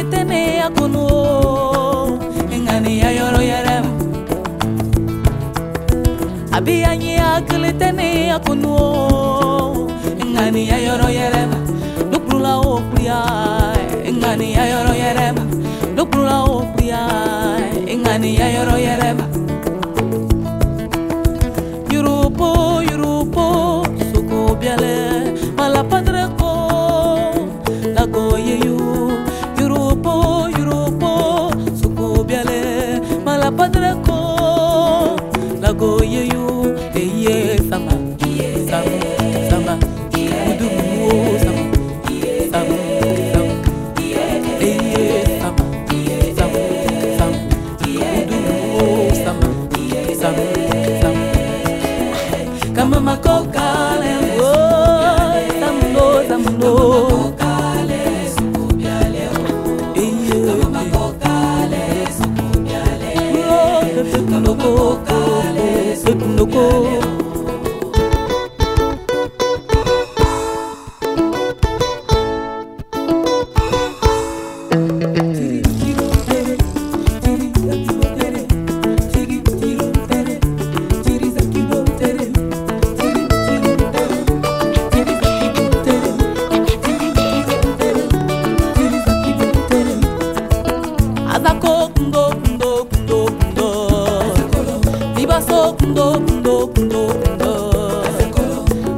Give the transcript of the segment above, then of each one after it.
etene ya kunu engani ya yoro yerem. Abi anyi akle tene ya o, ngani ya yoro yerem. Nukrula okria ngani ya yoro yerem. Nukrula okria ngani ya yoro yerem. Lago yeyu eye sama. Sama sama. Udumu sama. Sama sama. Eye sama. Sama sama. Udumu sama. Sama sama. Kama makoka leo. Tamno tamno 哦。Kundo kundo kundo kundo.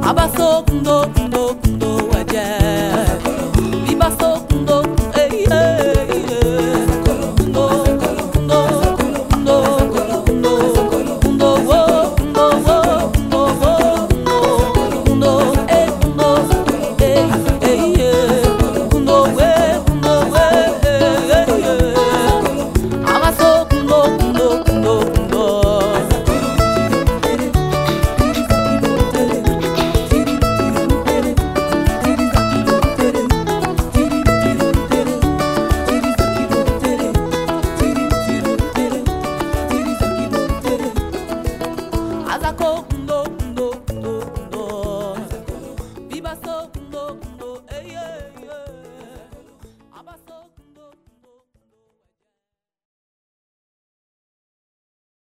Kundo kundo kundo. waje atacou.